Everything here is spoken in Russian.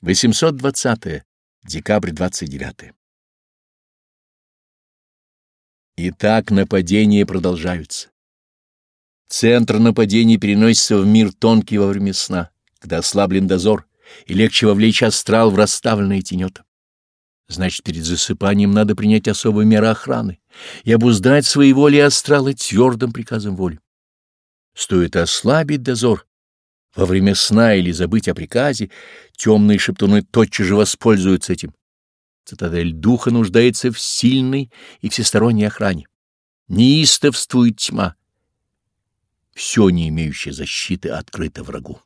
820 декабрь 29 Итак, нападения продолжаются. Центр нападений переносится в мир тонкий во время сна, когда ослаблен дозор, и легче вовлечь астрал в расставленные тенета. Значит, перед засыпанием надо принять особые меры охраны и обуздать свои воли астралы твердым приказом воли. Стоит ослабить дозор во время сна или забыть о приказе, темные шептуны тотчас же воспользуются этим. Цитадель духа нуждается в сильной и всесторонней охране. Неистовствует тьма, все не имеющее защиты открыто врагу.